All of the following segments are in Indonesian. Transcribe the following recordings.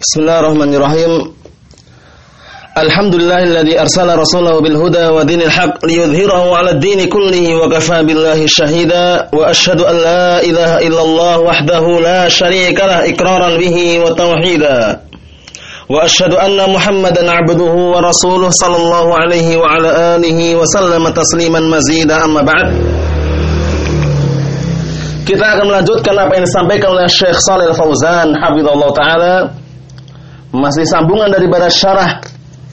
Bismillahirrahmanirrahim. Alhamdulillahilladzi arsala rasulahu bil huda wa dinil haq liyudhhirahu 'ala ad-din kullihi wa kafa billahi shahida wa asyhadu an la ilaha illallah wahdahu la syarika lah iqraran bihi wa tauhida. Wa asyhadu anna Muhammadan 'abduhu wa rasuluhu sallallahu alaihi wa ala alihi wa sallama tasliman mazida amma ba'd. Kita akan melanjutkan apa yang disampaikan oleh Syekh Shalih Al-Fauzan hafizallahu taala masih sambungan daripada syarah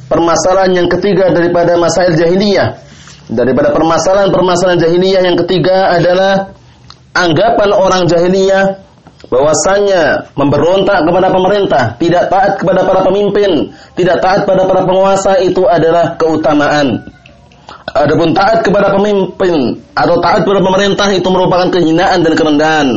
permasalahan yang ketiga daripada masail jahiliyah. Daripada permasalahan-permasalahan jahiliyah yang ketiga adalah anggapan orang jahiliyah bahwasanya memberontak kepada pemerintah, tidak taat kepada para pemimpin, tidak taat pada para penguasa itu adalah keutamaan. Adapun taat kepada pemimpin atau taat kepada pemerintah itu merupakan kehinaan dan kerendahan.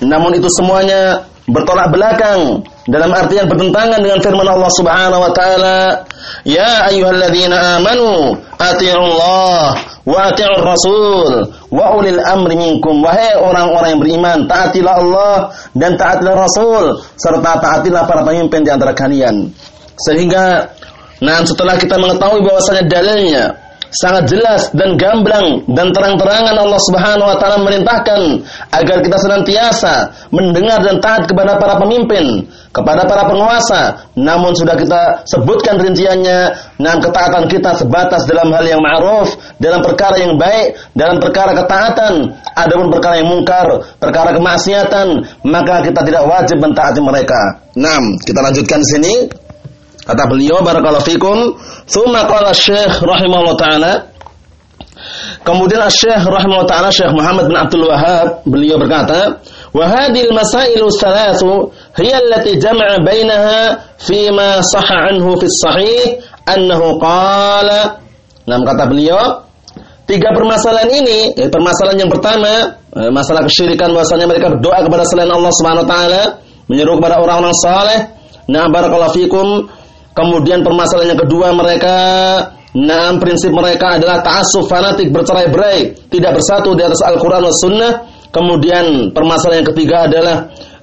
Namun itu semuanya bertolak belakang dalam artian bertentangan dengan firman Allah Subhanahu wa taala, "Ya ayyuhalladzina amanu Allah wa ati'ur rasul wa ulil amri minkum." Wahai orang-orang yang beriman, taatilah Allah dan taatilah Rasul serta taatilah para pemimpin di antara kalian. Sehingga nah setelah kita mengetahui bahwasanya dalilnya sangat jelas dan gamblang dan terang-terangan Allah Subhanahu wa taala merintahkan agar kita senantiasa mendengar dan taat kepada para pemimpin, kepada para penguasa. Namun sudah kita sebutkan rinciannya, nah ketaatan kita sebatas dalam hal yang ma'ruf, dalam perkara yang baik, dalam perkara ketaatan, adapun perkara yang mungkar, perkara kemaksiatan, maka kita tidak wajib mentaati mereka. Nah, kita lanjutkan sini. Kata beliau barakallahu fikum, thumma qala Syekh rahimahullah taala. Kemudian Syekh rahimahullah taala Syekh Muhammad bin Abdul Wahab beliau berkata, "Wa hadhihi al-masailu thalathu hiya allati jama'a bainaha fi ma sahha anhu fi sahih annahu qala" Nah, kata beliau, tiga permasalahan ini, eh, permasalahan yang pertama, eh, masalah kesyirikan bahwasanya mereka berdoa kepada selain Allah Subhanahu wa taala, menyeru kepada orang-orang saleh. Nah, barakallahu fikum Kemudian permasalahan yang kedua mereka Nah, prinsip mereka adalah ta'assuf fanatik bercerai-berai, tidak bersatu di atas Al-Qur'an dan Sunnah. Kemudian permasalahan yang ketiga adalah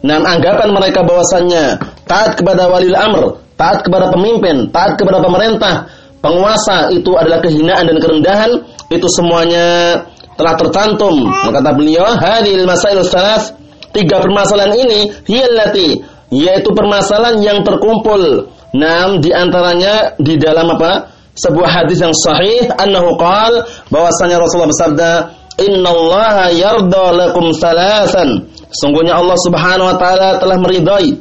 nah anggapan mereka bahwasannya taat kepada walil amr, taat kepada pemimpin, taat kepada pemerintah, penguasa itu adalah kehinaan dan kerendahan, itu semuanya telah tercantum. Kata beliau, hadil masail salas, tiga permasalahan ini hiyallati, yaitu permasalahan yang terkumpul Nam di antaranya di dalam apa? Sebuah hadis yang sahih annahu qal bahwasanya Rasulullah bersabda, "Innallaha yarda lakum salasan." Sungguhnya Allah Subhanahu wa taala telah meridai.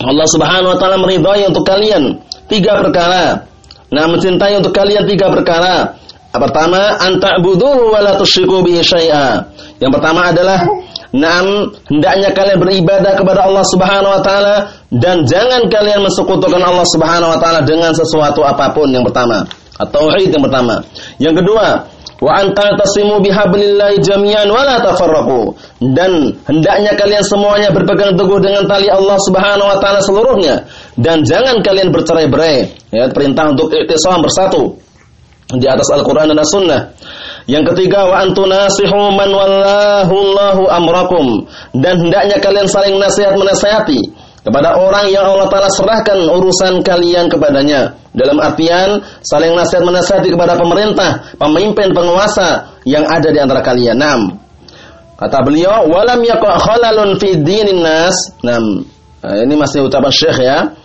Allah Subhanahu wa taala meridai untuk kalian tiga perkara. Nah, mencintai untuk kalian tiga perkara. Pertama, anta'buduhu wa la tusyriku bihi syai'a. Yang pertama adalah Naam, hendaknya kalian beribadah kepada Allah Subhanahu wa taala dan jangan kalian mensekutukan Allah Subhanahu wa taala dengan sesuatu apa pun yang pertama. At-tauhid yang pertama. Yang kedua, wa anta tasimu bihablillahi jami'an wa la. Dan hendaknya kalian semuanya berpegang teguh dengan tali Allah Subhanahu wa taala seluruhnya dan jangan kalian bercerai-berai. Ya, perintah untuk iktisam bersatu di atas Al-Qur'an dan As-Sunnah. Yang ketiga wa antunasihu man wallahu Allahu amrakum dan hendaknya kalian saling nasihat menasihati kepada orang yang Allah Taala serahkan urusan kalian kepadanya. Dalam artian saling nasihat menasihati kepada pemerintah, pemimpin, penguasa yang ada di antara kalian. Nam. Kata beliau, "Walam yaqa khalalun fi dinin nas." Nam. Nah, ini masih ucapan Syekh ya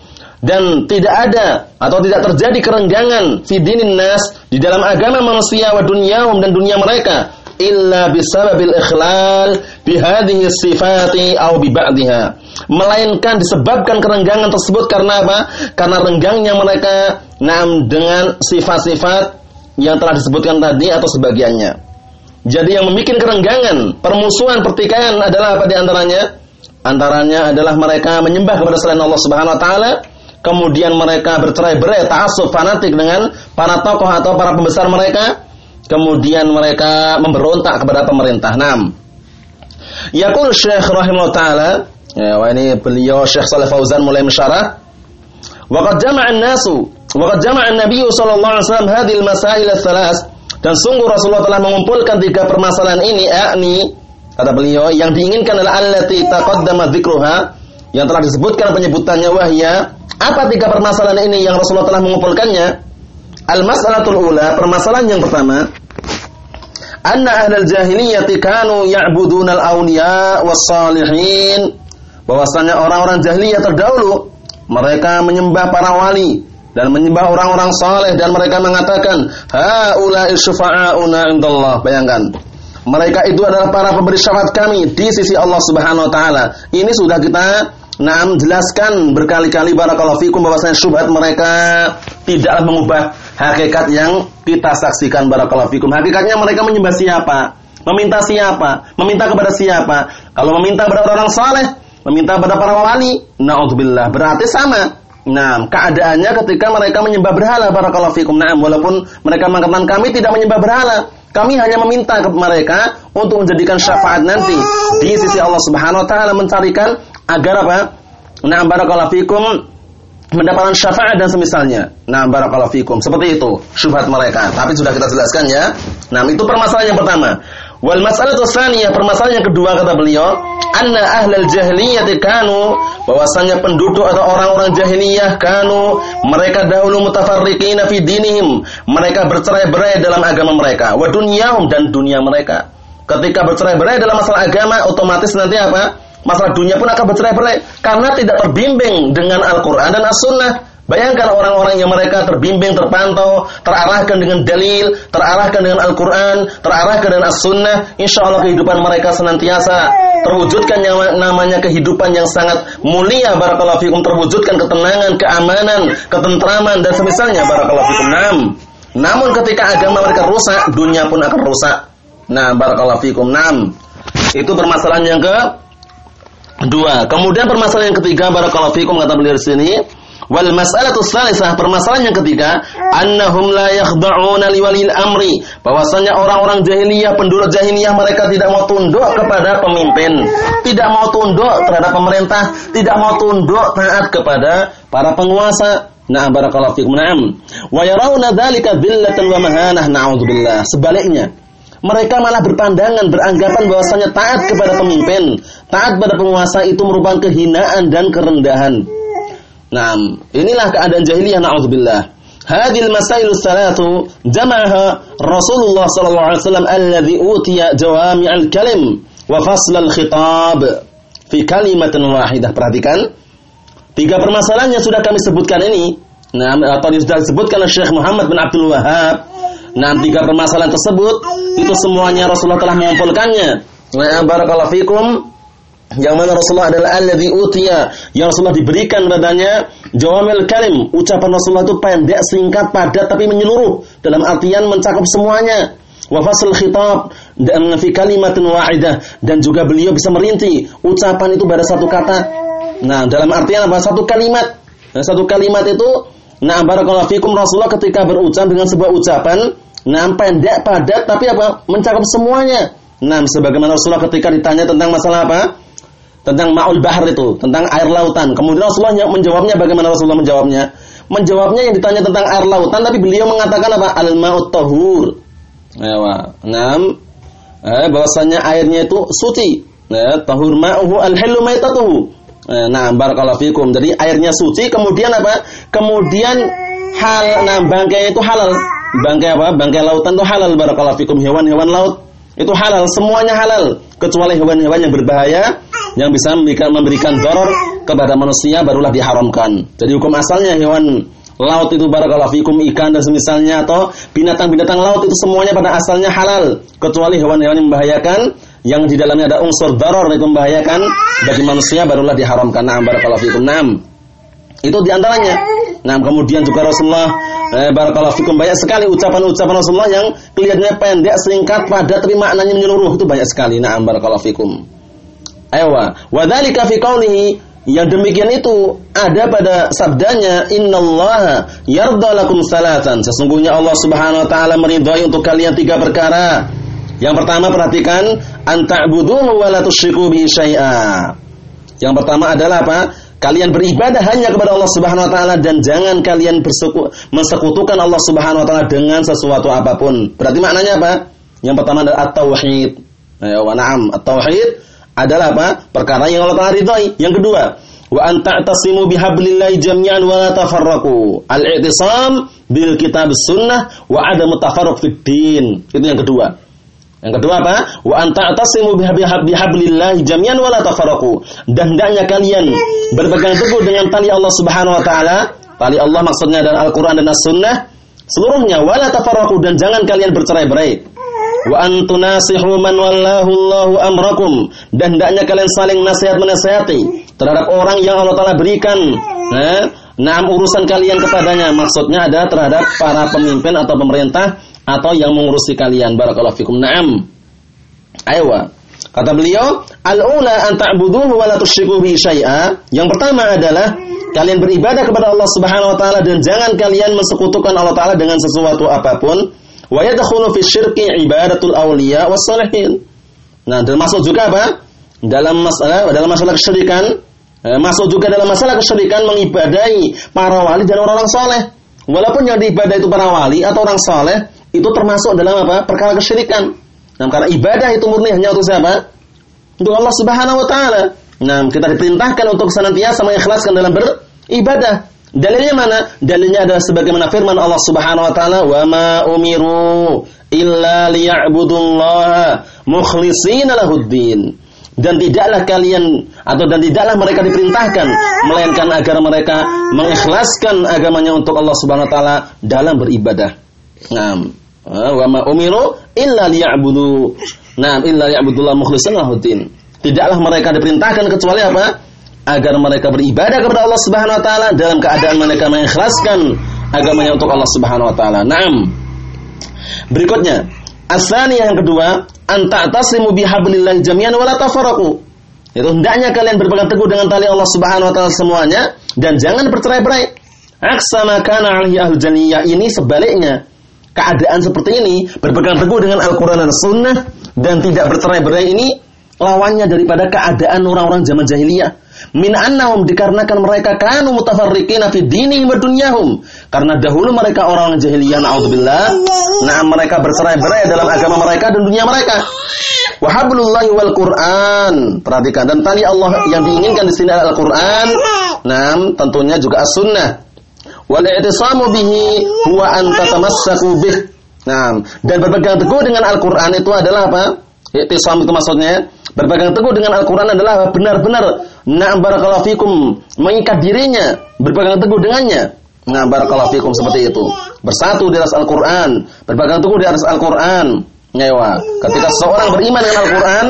dan tidak ada atau tidak terjadi kerenggangan fi dinin nas di dalam agama manusia wa dunyahum dan dunia mereka illa bisababil ikhlal bihadhihi sifati au bi ba'dihha melainkan disebabkan kerenggangan tersebut karena apa? Karena renggangnya mereka nam dengan sifat-sifat yang telah disebutkan tadi atau sebagiannya. Jadi yang membuat kerenggangan permusuhan pertikaian adalah apa di antaranya? Antaranya adalah mereka menyembah kepada selain Allah Subhanahu wa taala kemudian mereka bercerai-berai ta'assub fanatik dengan para tokoh atau para pembesar mereka, kemudian mereka memberontak kepada pemerintah. Nam. Yaqul Syekh rahimahullah taala, ya ini beliau Syekh Saleh Fauzan mulai mensyarah, wa qad jama'a an-nasu wa qad jama'a an-nabiy sallallahu alaihi wasallam hadhihi al-masail ats dan sungguh Rasulullah telah mengumpulkan tiga permasalahan ini yakni kata beliau yang diinginkan adalah allati taqaddama dzikruha yang telah disebutkan penyebutannya wahya. Apa tiga permasalahan ini yang Rasulullah telah mengumpulkannya? Al-mas'alatul ula, permasalahan yang pertama, anna ahlal jahiliyati kanu ya'budunal awliya was-salihin. Bahwasanya orang-orang jahiliyah terdahulu mereka menyembah para wali dan menyembah orang-orang saleh dan mereka mengatakan haula'i syufa'auna indallah. Bayangkan. Mereka itu adalah para pemberi syafaat kami di sisi Allah Subhanahu wa taala. Ini sudah kita Nah, jelaskan berkali-kali barakallahu fikum bahwasanya syubhat mereka tidaklah mengubah hakikat yang kita saksikan barakallahu fikum. Hakikatnya mereka menyembah siapa? Meminta siapa? Meminta kepada siapa? Kalau meminta kepada orang saleh, meminta kepada para wali, naudzubillah, berarti sama. Nah, keadaannya ketika mereka menyembah berhala barakallahu fikum. Nah, walaupun mereka mengatakan kami tidak menyembah berhala, kami hanya meminta kepada mereka untuk menjadikan syafaat nanti di sisi Allah Subhanahu wa taala mencarikan agar apa? Nah, barakallahu fikum mendapatkan syafaat dan semisalnya. Nah, barakallahu fikum. Seperti itu syubhat mereka. Tapi sudah kita jelaskan ya. Nah, itu permasalahan yang pertama. Wal mas'alatu tsaniyah, permasalahan yang kedua kata beliau, anna ahlal jahiliyah kanu bahwasanya penduduk atau orang-orang jahiliyah kanu mereka dahulu mutafarriqina fi dinihim, mereka bercerai-berai dalam agama mereka, wa dunyahum dan dunia mereka. Ketika bercerai-berai dalam masalah agama, otomatis nanti apa? Masalah dunia pun akan bercerai-berai karena tidak terbimbing dengan Al-Qur'an dan As-Sunnah. Bayangkan orang-orang yang mereka terbimbing, terpantau, terarahkan dengan dalil, terarahkan dengan Al-Quran, terarahkan dengan As-Sunnah. Insya Allah kehidupan mereka senantiasa terwujudkan yang namanya kehidupan yang sangat mulia. Barakallahu fikum terwujudkan ketenangan, keamanan, ketentraman dan semisalnya. Barakallahu fikum. Nam. Namun ketika agama mereka rusak, dunia pun akan rusak. Nah, barakallahu fikum. Nam. Itu permasalahan yang ke dua. Kemudian permasalahan yang ketiga, barakallahu fikum kata beliau di sini Wal mas'alatu tsalisah, permasalahan yang ketiga, annahum la yakhda'una liwalil amri, bahwasanya orang-orang jahiliyah, penduduk jahiliyah mereka tidak mau tunduk kepada pemimpin, tidak mau tunduk terhadap pemerintah, tidak mau tunduk taat kepada para penguasa. Nah, barakallahu fikum. Naam. Wa yarawna dzalika dhillatan wa mahanah. Na'udzubillah. Sebaliknya, mereka malah berpandangan, beranggapan bahwasanya taat kepada pemimpin, taat pada penguasa itu merupakan kehinaan dan kerendahan. Nah, inilah keadaan jahiliyah na'udzubillah. Hadil masail salatu jama'aha Rasulullah sallallahu alaihi wasallam alladhi utiya jawami'al kalim wa fasl al-khitab fi kalimatin wahidah. Perhatikan. Tiga permasalahan yang sudah kami sebutkan ini, nah atau yang sudah disebutkan oleh Syekh Muhammad bin Abdul Wahab. Nah, tiga permasalahan tersebut itu semuanya Rasulullah telah mengumpulkannya. Nah, barakallahu fikum yang mana Rasulullah adalah alladzi utiya yang Rasulullah diberikan padanya jawamil kalim ucapan Rasulullah itu pendek singkat padat tapi menyeluruh dalam artian mencakup semuanya. Wa fasl khitab dan fi kalimatin wahidah dan juga beliau bisa merinci ucapan itu pada satu kata. Nah dalam artian apa? Satu kalimat. Nah, satu kalimat itu nah barakallahu fikum Rasulullah ketika berucap dengan sebuah ucapan nah pendek padat tapi apa? Mencakup semuanya. Nah sebagaimana Rasulullah ketika ditanya tentang masalah apa tentang ma'ul bahar itu, tentang air lautan. Kemudian Rasulullah menjawabnya bagaimana Rasulullah menjawabnya? Menjawabnya yang ditanya tentang air lautan tapi beliau mengatakan apa? Al-ma'ut tahur. Ya, Naam. Eh, bahwasanya airnya itu suci. Ya, tahur ma'uhu al-hillu maitatuhu. Eh, nah, barakallahu fikum. Jadi airnya suci, kemudian apa? Kemudian hal nah bangkai itu halal. Bangkai apa? Bangkai lautan itu halal barakallahu fikum. Hewan-hewan laut itu halal, semuanya halal kecuali hewan-hewan yang berbahaya yang bisa memberikan memberikan doror kepada manusia barulah diharamkan. Jadi hukum asalnya hewan laut itu barakallahu fikum ikan dan semisalnya atau binatang-binatang laut itu semuanya pada asalnya halal kecuali hewan-hewan yang membahayakan yang di dalamnya ada unsur doror yang membahayakan bagi manusia barulah diharamkan. Nah, barakallahu fikum. Nam. Itu di antaranya. Nah, kemudian juga Rasulullah eh, barakallahu fikum banyak sekali ucapan-ucapan Rasulullah yang kelihatannya pendek, singkat, padat tapi maknanya menyeluruh itu banyak sekali. Nah, barakallahu fikum. Ewa, wadzalika fi qaulihi yang demikian itu ada pada sabdanya innallaha yarda lakum salatan. Sesungguhnya Allah Subhanahu wa taala meridhai untuk kalian tiga perkara. Yang pertama perhatikan anta'buduhu wa la tusyriku bihi syai'a. Yang pertama adalah apa? Kalian beribadah hanya kepada Allah Subhanahu wa taala dan jangan kalian berseku, mensekutukan Allah Subhanahu wa taala dengan sesuatu apa pun. Berarti maknanya apa? Yang pertama adalah at-tauhid. Ya, wa na'am, at-tauhid adalah apa? Perkara yang Allah Taala ridhoi. Yang kedua, wa an ta'tasimu bihablillahi jami'an wa la tafarraqu. Al-i'tisam bil kitab sunnah wa adam tafarruq fid din. Itu yang kedua. Yang kedua apa? Wa anta atasimu bihablillahi jami'an wa la tafarraqu. Dan hendaknya kalian berpegang teguh dengan tali Allah Subhanahu wa taala. Tali Allah maksudnya dan Al-Qur'an dan As-Sunnah seluruhnya wala tafarraqu dan jangan kalian bercerai-berai. Wa antunasihu man wallahu Allahu amrakum dan hendaknya kalian saling nasihat menasihati terhadap orang yang Allah taala berikan nah, nah urusan kalian kepadanya maksudnya ada terhadap para pemimpin atau pemerintah atau yang mengurusi kalian. Barakallahu fikum. Naam. Aywa. Kata beliau, al-ula an ta'buduhu wa la tusyriku bihi syai'a. Yang pertama adalah kalian beribadah kepada Allah Subhanahu wa taala dan jangan kalian mensekutukan Allah taala dengan sesuatu apa pun. Wa yadkhulu fi syirki ibadatul awliya. Nah, termasuk juga apa? Dalam masalah dalam masalah kesyirikan, eh, masuk juga dalam masalah kesyirikan mengibadahi para wali dan orang-orang soleh. Walaupun yang diibadahi itu para wali atau orang soleh, itu termasuk dalam apa? Perkara kesyirikan. Nah, karena ibadah itu murni hanya untuk siapa? Untuk Allah Subhanahu wa taala. Nah, kita diperintahkan untuk senantiasa mengikhlaskan dalam beribadah. Dalilnya mana? Dalilnya adalah sebagaimana firman Allah Subhanahu wa taala, "Wa ma umiru illa liya'budullaha mukhlishina lahuddin." Dan tidaklah kalian atau dan tidaklah mereka diperintahkan melainkan agar mereka mengikhlaskan agamanya untuk Allah Subhanahu wa taala dalam beribadah. Nah, wa ma umiru illa liya'budu. Nah, illa liya'budullah mukhlishan lahuddin. Tidaklah mereka diperintahkan kecuali apa? Agar mereka beribadah kepada Allah Subhanahu wa taala dalam keadaan mereka mengikhlaskan agamanya untuk Allah Subhanahu wa taala. Naam. Berikutnya, asani yang kedua, anta tasimu bihablillah jami'an wala tafarraqu. Itu hendaknya kalian berpegang teguh dengan tali Allah Subhanahu wa taala semuanya dan jangan bercerai-berai. Aksama kana alaihi ahlul Ini sebaliknya keadaan seperti ini, berpegang teguh dengan Al-Quran dan Sunnah, dan tidak bercerai-berai ini, lawannya daripada keadaan orang-orang zaman jahiliyah. Min annahum dikarenakan mereka kanu mutafarriqina fi dinihim wa dunyahum. Karena dahulu mereka orang jahiliyah naudzubillah. Nah, mereka bercerai-berai dalam agama mereka dan dunia mereka. Wa hablullahi wal Qur'an. Perhatikan dan tali Allah yang diinginkan di sini adalah Al-Qur'an. Nah, tentunya juga As-Sunnah. Wal i'tisamu bihi huwa an tatamassaku bih. Nah, dan berpegang teguh dengan Al-Qur'an itu adalah apa? I'tisam itu maksudnya berpegang teguh dengan Al-Qur'an adalah benar-benar na'am barakallahu fikum mengikat dirinya, berpegang teguh dengannya. Nah, barakallahu fikum seperti itu. Bersatu di atas Al-Qur'an, berpegang teguh di atas Al-Qur'an. Nyewa. Ketika seorang beriman dengan Al-Qur'an,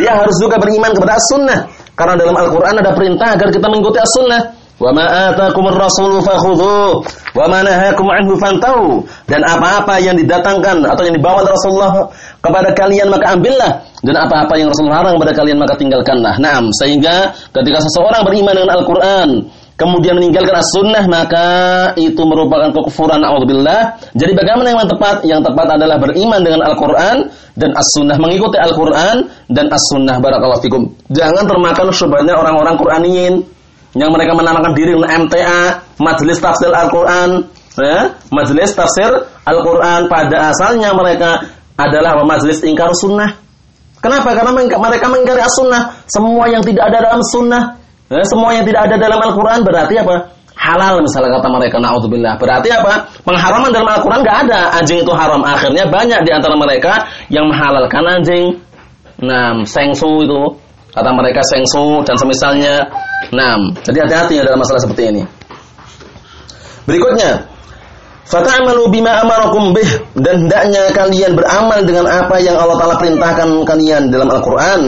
dia harus juga beriman kepada As-Sunnah. Karena dalam Al-Qur'an ada perintah agar kita mengikuti As-Sunnah. Wa ma atakumur rasul fakhudhu wa ma nahakum. Dan apa-apa yang didatangkan atau yang dibawa oleh Rasulullah kepada kalian maka ambillah dan apa-apa yang Rasul larang kepada kalian maka tinggalkanlah. Naam, sehingga ketika seseorang beriman dengan Al-Qur'an kemudian meninggalkan as-sunnah maka itu merupakan kekufuran naudzubillah. Jadi bagaimana yang tepat? Yang tepat adalah beriman dengan Al-Qur'an dan as-sunnah mengikuti Al-Qur'an dan as-sunnah barakallahu fikum. Jangan termakan syubhatnya orang-orang Qur'aniyin yang mereka menamakan diri MTA, Majelis Tafsir Al-Quran, ya, Majelis Tafsir Al-Quran pada asalnya mereka adalah majelis ingkar sunnah. Kenapa? Karena mereka mengingkari as-sunnah. Semua yang tidak ada dalam sunnah, ya, semua yang tidak ada dalam Al-Quran berarti apa? Halal misalnya kata mereka, naudzubillah. Berarti apa? Pengharaman dalam Al-Quran nggak ada. Anjing itu haram. Akhirnya banyak di antara mereka yang menghalalkan anjing. Nah, sengsu itu kata mereka sengsu dan semisalnya Nah, jadi hati-hati ya dalam masalah seperti ini. Berikutnya, fata'amalu bima amarakum bih dan hendaknya kalian beramal dengan apa yang Allah Taala perintahkan kalian dalam Al-Qur'an.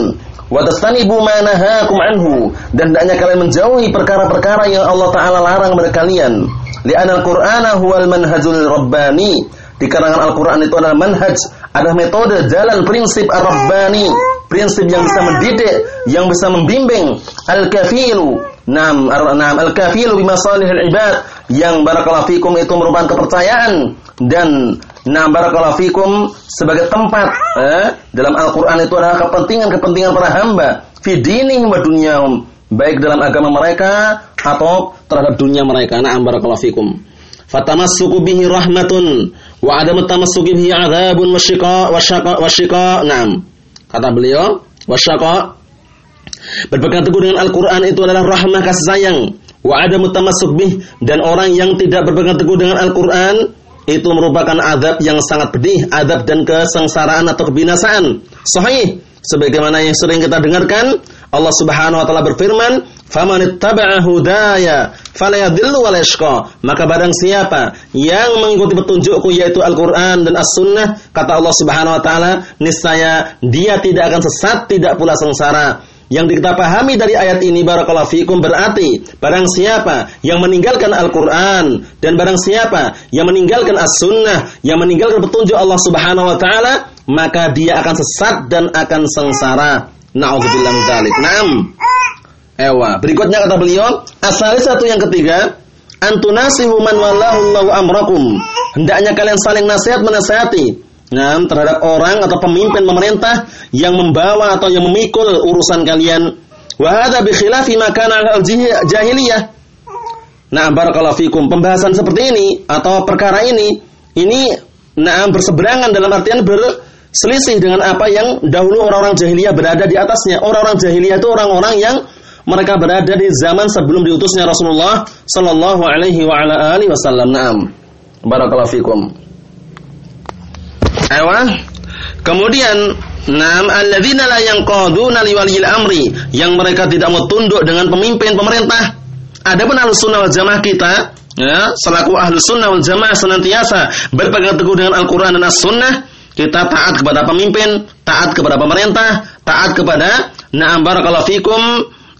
Wa tastanibu ma nahakum anhu dan hendaknya kalian menjauhi perkara-perkara yang Allah Taala larang kepada kalian. Li'anna Al-Qur'ana huwal manhajul rabbani. Dikarenakan Al-Qur'an itu adalah manhaj, adalah metode jalan prinsip Ar-Rabbani prinsip yang bisa mendidik, yang bisa membimbing al-kafilu. Nam, nam al-kafilu bima salihil ibad yang barakallahu fikum itu merupakan kepercayaan dan nam barakallahu fikum sebagai tempat eh, dalam Al-Qur'an itu adalah kepentingan-kepentingan para hamba fi dinihim wa dunyahum baik dalam agama mereka atau terhadap dunia mereka. Na'am barakallahu fikum. Fatamassuku bihi rahmatun wa adamu tamassuki bihi adzabun wa syiqa wa syiqa wa syiqa. Naam. Kata beliau, wasyaqa Berpegang teguh dengan Al-Quran itu adalah rahmah kasih sayang. Wa ada mutamasuk bih. Dan orang yang tidak berpegang teguh dengan Al-Quran itu merupakan adab yang sangat pedih. Adab dan kesengsaraan atau kebinasaan. Sahih. Sebagaimana yang sering kita dengarkan. Allah subhanahu wa ta'ala berfirman. Faman ittaba'a hudaya falayadillu walayashqa. Maka barang siapa yang mengikuti petunjukku yaitu Al-Quran dan As-Sunnah. Kata Allah subhanahu wa ta'ala. Niscaya dia tidak akan sesat, tidak pula sengsara. Yang kita pahami dari ayat ini barakallahu fikum berarti barang siapa yang meninggalkan Al-Qur'an dan barang siapa yang meninggalkan As-Sunnah, yang meninggalkan petunjuk Allah Subhanahu wa taala, maka dia akan sesat dan akan sengsara. Nauzubillah min dzalik. Naam. Ewa. Berikutnya kata beliau, asal satu yang ketiga, antunasihu man wallahu amrakum. Hendaknya kalian saling nasihat menasihati nah, terhadap orang atau pemimpin pemerintah yang membawa atau yang memikul urusan kalian. Wa hadza bi khilafi ma kana al-jahiliyah. Nah, barakallahu fikum. Pembahasan seperti ini atau perkara ini ini nah berseberangan dalam artian berselisih dengan apa yang dahulu orang-orang jahiliyah berada di atasnya. Orang-orang jahiliyah itu orang-orang yang mereka berada di zaman sebelum diutusnya Rasulullah sallallahu alaihi wa ala alihi wasallam. Naam. Barakallahu fikum. Ewa. Kemudian Nam alladzina la yanqaduna liwaliyil amri yang mereka tidak mau tunduk dengan pemimpin pemerintah. Adapun sunnah wal jamaah kita ya, selaku ahlus sunnah wal jamaah senantiasa berpegang teguh dengan Al-Qur'an dan As-Sunnah, kita taat kepada pemimpin, taat kepada pemerintah, taat kepada na'am barakallahu fikum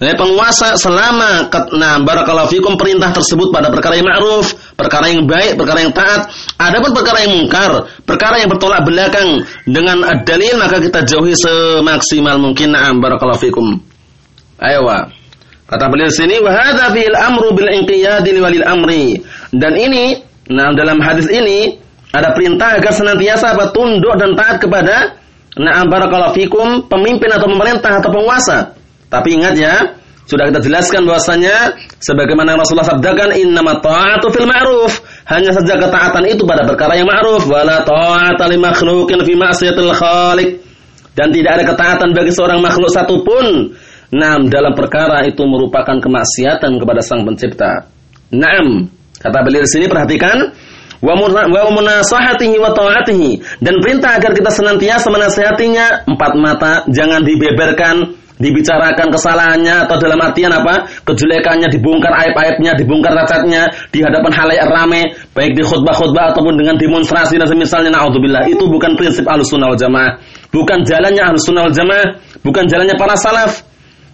Ya, penguasa selama nah barakallahu fikum perintah tersebut pada perkara yang ma'ruf, perkara yang baik, perkara yang taat. Adapun perkara yang mungkar, perkara yang bertolak belakang dengan dalil maka kita jauhi semaksimal mungkin. Na'am barakallahu fikum. Ayo Kata beliau sini wa hadza fil amru bil inqiyad walil amri. Dan ini nah dalam hadis ini ada perintah agar senantiasa apa tunduk dan taat kepada na'am barakallahu fikum pemimpin atau pemerintah atau penguasa. Tapi ingat ya, sudah kita jelaskan bahwasanya sebagaimana Rasulullah sabdakan innamat ta'atu fil ma'ruf. Hanya saja ketaatan itu pada perkara yang ma'ruf wala ta'ata li makhluqin fi ma'siyatil khaliq. Dan tidak ada ketaatan bagi seorang makhluk satupun. Naam dalam perkara itu merupakan kemaksiatan kepada Sang Pencipta. Naam. Kata beliau di sini perhatikan wa munasahatihi wa ta'atihi. Dan perintah agar kita senantiasa menasihatinya empat mata jangan dibeberkan dibicarakan kesalahannya atau dalam artian apa? Kejelekannya dibongkar aib-aibnya dibongkar cacatnya di hadapan halayak rame baik di khutbah-khutbah ataupun dengan demonstrasi dan semisalnya. Naudzubillah. Itu bukan prinsip ahlus sunnah wal jamaah. Bukan jalannya ahlus sunnah wal jamaah bukan jalannya para salaf.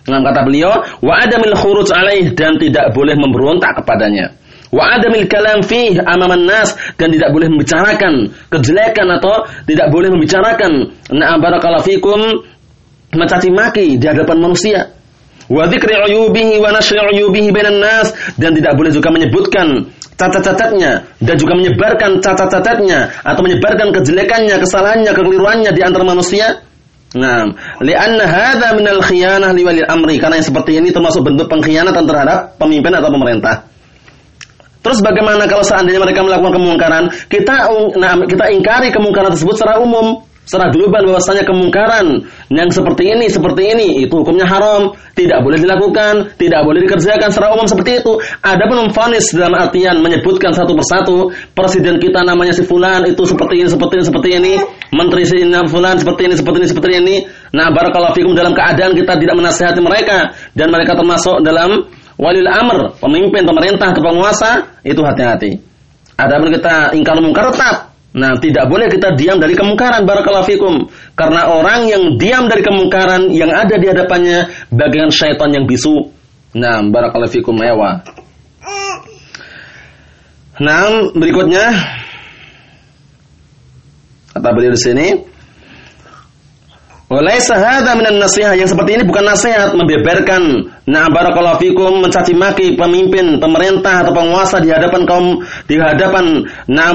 Dengan kata beliau wa adamil khuruj alaih dan tidak boleh memberontak kepadanya wa adamil kalam fih amaman nas. Dan tidak boleh membicarakan kejelekan atau tidak boleh membicarakan. Na'am barakallahu fikum. Mencaci maki di hadapan manusia. Wa dzikri uyubihi wa nashri uyubihi bainan nas. Dan tidak boleh juga menyebutkan cacat-cacatnya dan juga menyebarkan cacat-cacatnya atau menyebarkan kejelekannya, kesalahannya, kekeliruannya di antara manusia. Nah, li'anna hadza minal khiyanah liwalil amri. Karena yang seperti ini termasuk bentuk pengkhianatan terhadap pemimpin atau pemerintah. Terus bagaimana kalau seandainya mereka melakukan kemungkaran? Kita nah, kita ingkari kemungkaran tersebut secara umum secara global bahwasanya kemungkaran yang seperti ini seperti ini itu hukumnya haram, tidak boleh dilakukan, tidak boleh dikerjakan secara umum seperti itu. Ada pun memfonis dalam artian menyebutkan satu persatu presiden kita namanya si fulan itu seperti ini seperti ini seperti ini, menteri si fulan seperti ini seperti ini seperti ini. Nah, barakallahu fikum dalam keadaan kita tidak menasihati mereka dan mereka termasuk dalam walil amr, pemimpin pemerintah atau penguasa, itu hati-hati. Ada pun kita ingkar mungkar tetap Nah, tidak boleh kita diam dari kemungkaran barakallahu fikum. Karena orang yang diam dari kemungkaran yang ada di hadapannya bagian syaitan yang bisu. Nah, barakallahu fikum ewa. Nah, berikutnya kata beliau di sini, Walaisa hadza minan nasihat yang seperti ini bukan nasihat membeberkan nah barakallahu fikum mencaci maki pemimpin, pemerintah atau penguasa di hadapan kaum di hadapan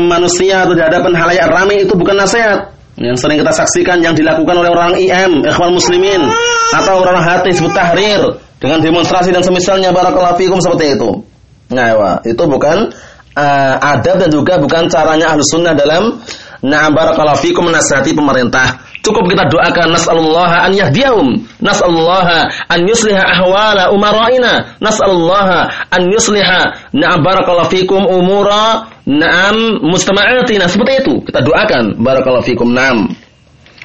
manusia atau di hadapan halayak ramai itu bukan nasihat. Yang sering kita saksikan yang dilakukan oleh orang IM, ikhwan muslimin atau orang hati sebut tahrir dengan demonstrasi dan semisalnya barakallahu fikum seperti itu. Nah, itu bukan uh, adab dan juga bukan caranya ahlu sunnah dalam nah barakallahu fikum menasihati pemerintah. Cukup kita doakan nas'alullaha an yahdiyahum, nas'alullaha an yusliha ahwala umara'ina, nas'alullaha an yusliha na'am barakallahu fikum umura na'am mustama'atina. Seperti itu kita doakan barakallahu fikum na'am.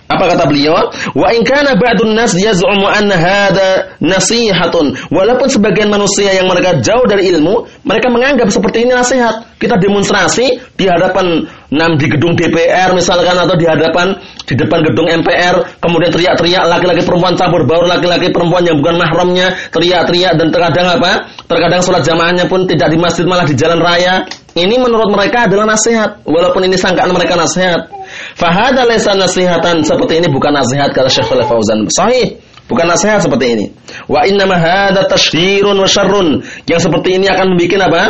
Apa kata beliau? Wa in kana ba'dun nas yaz'umu anna hadha nasihatun. Walaupun sebagian manusia yang mereka jauh dari ilmu, mereka menganggap seperti ini nasihat. Kita demonstrasi di hadapan nam di gedung DPR misalkan atau di hadapan di depan gedung MPR, kemudian teriak-teriak laki-laki perempuan campur baur laki-laki perempuan yang bukan mahramnya, teriak-teriak dan terkadang apa? Terkadang sholat jamaahnya pun tidak di masjid malah di jalan raya. Ini menurut mereka adalah nasihat, walaupun ini sangkaan mereka nasihat. Fahada laysa nasihatan seperti ini bukan nasihat kata Syekh Fauzan. Sahih. Bukan nasihat seperti ini. Wa inna hadza tashdhirun wa syarrun. Yang seperti ini akan membuat apa?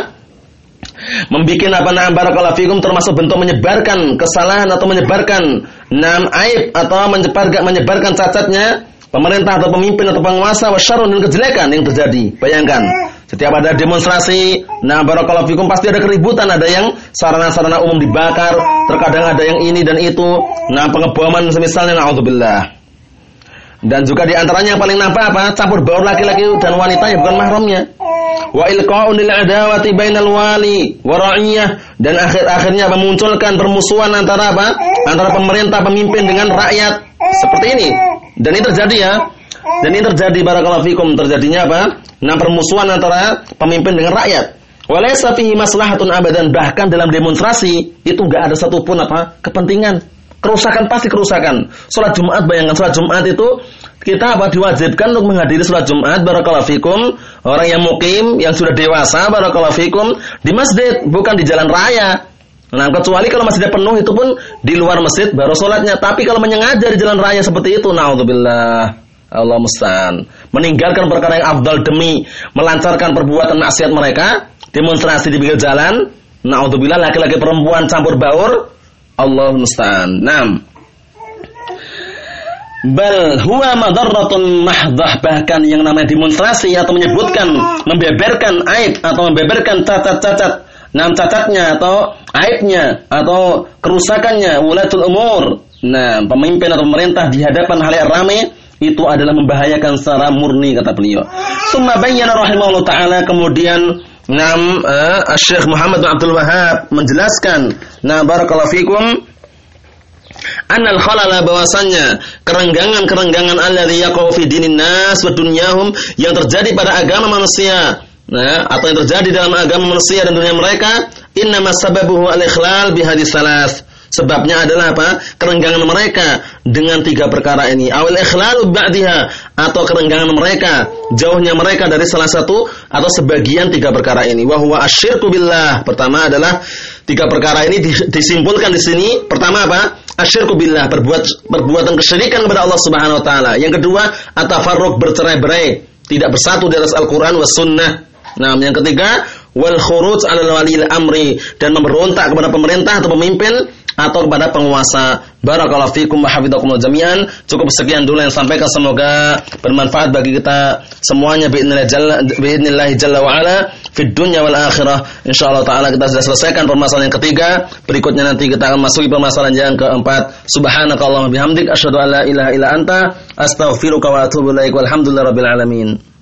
Membikin apa na'am barakallahu fikum termasuk bentuk menyebarkan kesalahan atau menyebarkan nam aib atau menyebarkan menyebarkan cacatnya pemerintah atau pemimpin atau penguasa wasyarun dan kejelekan yang terjadi. Bayangkan, setiap ada demonstrasi, nah barakallahu fikum pasti ada keributan, ada yang sarana-sarana umum dibakar, terkadang ada yang ini dan itu, nah pengeboman semisalnya naudzubillah. Dan juga di antaranya yang paling nampak apa? Campur baur laki-laki dan wanita yang bukan mahramnya. Wa ilqa'un lil adawati bainal wali wa ra'iyah dan akhir-akhirnya memunculkan permusuhan antara apa? Antara pemerintah pemimpin dengan rakyat. Seperti ini. Dan ini terjadi ya. Dan ini terjadi barakallahu fikum terjadinya apa? Nah, permusuhan antara pemimpin dengan rakyat. Walaysa fihi maslahatun abadan bahkan dalam demonstrasi itu enggak ada satupun apa? kepentingan. Kerusakan pasti kerusakan. Salat Jumat bayangkan salat Jumat itu kita apa diwajibkan untuk menghadiri salat Jumat barakallahu fikum orang yang mukim yang sudah dewasa barakallahu fikum di masjid bukan di jalan raya. Nah, kecuali kalau masjidnya penuh itu pun di luar masjid baru sholatnya. Tapi kalau menyengaja di jalan raya seperti itu, naudzubillah. Allah musta'an. Meninggalkan perkara yang afdal demi melancarkan perbuatan maksiat mereka, demonstrasi di pinggir jalan, naudzubillah laki-laki perempuan campur baur, Allah musta'an. Naam. Bal huwa madarratun mahdah bahkan yang namanya demonstrasi atau menyebutkan membeberkan aib atau membeberkan cacat-cacat Nah, cacatnya atau aibnya atau kerusakannya wulatul umur. Nah, pemimpin atau pemerintah di hadapan hal yang ramai itu adalah membahayakan secara murni kata beliau. Summa bayyana rahimahullah taala kemudian Nam uh, Syekh Muhammad bin Abdul Wahab menjelaskan, nah barakallahu fikum Anal khalala bahwasannya kerenggangan-kerenggangan alladzi yaqau fi nas wa yang terjadi pada agama manusia nah, atau yang terjadi dalam agama manusia dan dunia mereka, inna sababuhu al-ikhlal bihadis salas. Sebabnya adalah apa? Kerenggangan mereka dengan tiga perkara ini. Awal ikhlalu ba'diha atau kerenggangan mereka, jauhnya mereka dari salah satu atau sebagian tiga perkara ini. Wa huwa asyirku billah. Pertama adalah tiga perkara ini disimpulkan di sini. Pertama apa? asyirku billah berbuat perbuatan kesyirikan kepada Allah Subhanahu wa taala. Yang kedua, atafarruq bercerai-berai, tidak bersatu di atas Al-Qur'an was sunnah. Nah, yang ketiga, wal khuruj 'ala walil amri dan memberontak kepada pemerintah atau pemimpin atau kepada penguasa. Barakallahu fikum wa hafizakumullah jami'an. Cukup sekian dulu yang sampaikan semoga bermanfaat bagi kita semuanya bi'nillahi jalla jalla wa ala fid dunya wal akhirah. Insyaallah taala kita sudah selesaikan permasalahan yang ketiga. Berikutnya nanti kita akan masuki permasalahan yang keempat. Subhanakallahumma bihamdik asyhadu an la ilaha illa anta astaghfiruka wa atubu ilaik. Walhamdulillahirabbil alamin.